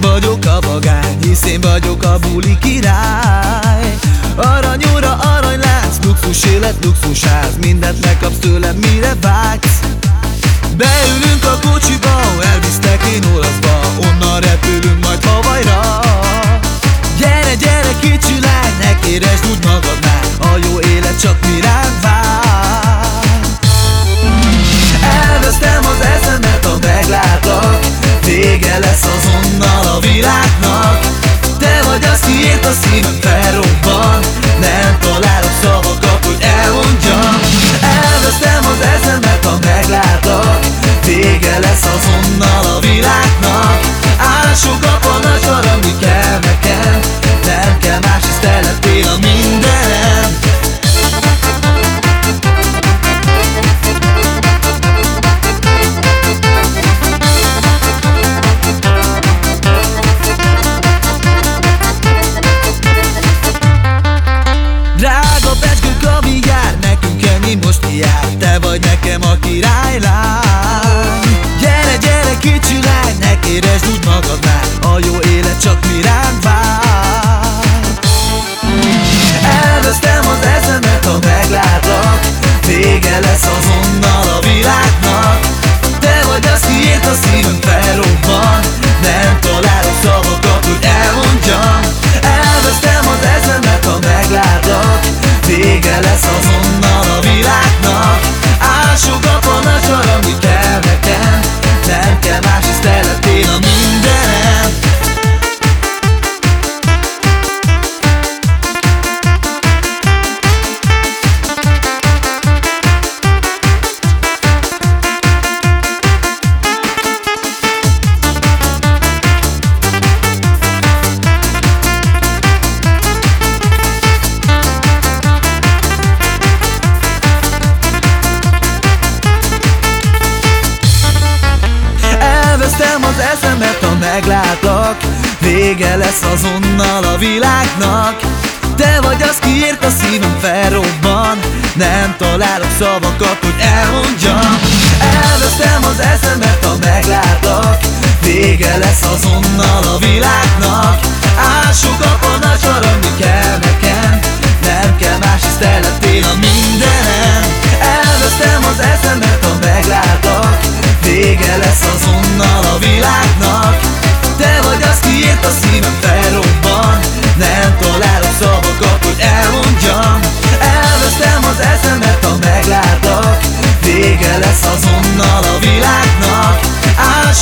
vagyok a vagány, hisz én vagyok a buli király. Aranyóra aranylánc, luxus élet, luxus ház Mindent megkapsz tőlem, mire vágysz. Beülünk a kocsiba, elvisztek én olaszba Onnan repülünk majd Havajra. Gyere, gyere kicsi lány, ne kéresd úgy magadnál A jó élet csak mi ránk vár Pecskő kaviár, nekünk ennyi most jár. Te vagy nekem a királylány Gyere, gyere kicsi lány, ne kéresd úgy magadnál A jó élet csak mi ránk vár. Elvesztem az eszemet, ha meglátlak Vége lesz azonnal a világnak. Te vagy az, ki ért a szívem felrobban eszemet, ha meglátlak Vége lesz azonnal a világnak. Te vagy az, ki ért a szívem felrobban Nem találok szavakat, hogy elmondjam. Elvesztem az eszemet, ha meglátlak lesz azonnal a világnak. Áll